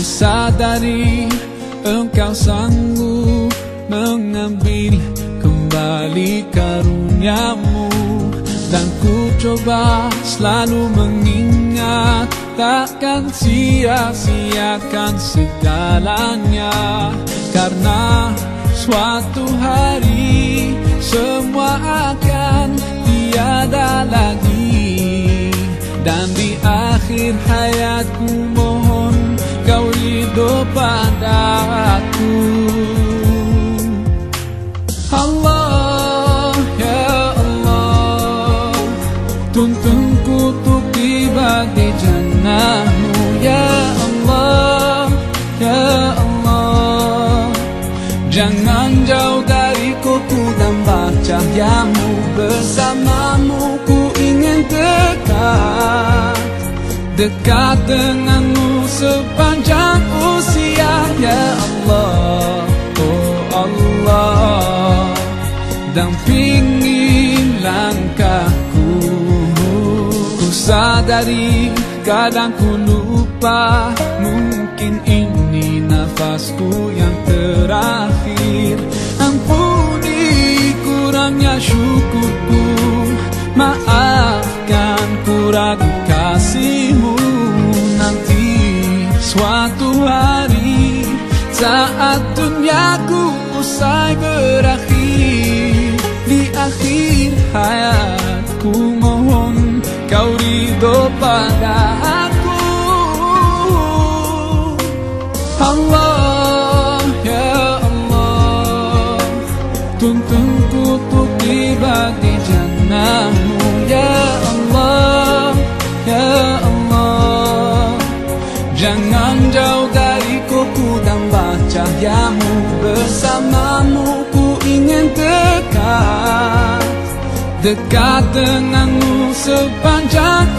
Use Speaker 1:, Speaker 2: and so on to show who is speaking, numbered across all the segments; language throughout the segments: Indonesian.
Speaker 1: sadari engkau sanggup mengambil kembali karuniamu. Dan ku coba selalu mengingat Takkan sia-siakan segalanya. Karena suatu hari semua akan tiada lagi. Dan di akhir hayatku kepadaku. Padaku Allah, ya Allah, Tuntunku untuk tiba di jannahmu. Ya Allah ya Allah, Jangan jauh dariku ku tambah cahayamu Bersamamu. Ku ingin dekat Dekat denganmu sepanjang Dampingi langkahku. Ku sadari kadang ku lupa Mungkin ini nafasku yang terakhir. Ampuni kurangnya syukurku Maafkan ku ragu kasihmu. Nanti suatu hari Saat duniaku usai berakhir Allah, ya Allah. Tuntunku untuk tiba di jannahmu. Ya Allah ya Allah. Jangan jauh dariku ku tambah cahayamu Bersamamu ku ingin dekat. Dekat denganmu sepanjang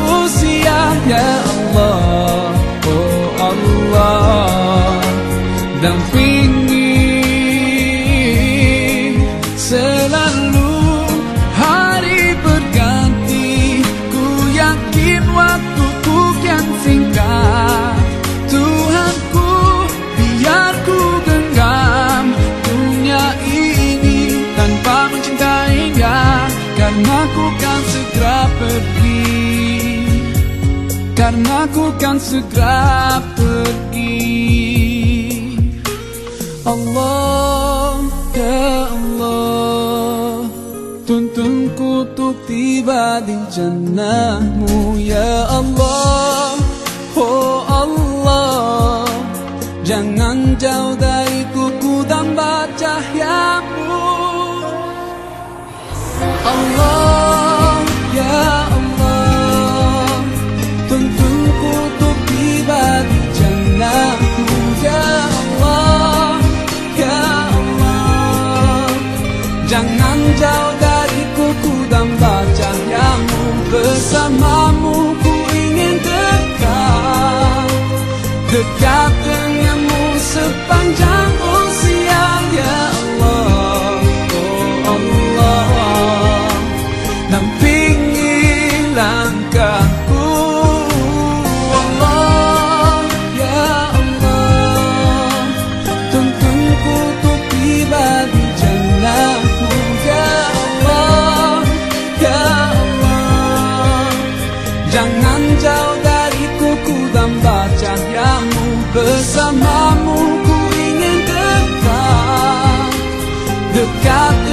Speaker 1: Karena aku kan segera pergi. Karena aku kan segera pergi. Allah ya Allah Tuntunku untuk tiba di jannahmu ya Allah. Oh Allah Jangan Allah ya Allah. Tentu kutub tiba di jannahmu ya Allah ya Allah. Jangan jauh dariku ku dan bacaanmu bersamamu ku ingin dekat. Dekat denganmu sepanjang tinggi langkahku Allah ya Allah tuntunku untuk tiba di jannahmu Allah ya Allah jangan jauh dariku ku dan cahayamu bersamamu ku ingin dekat dekat.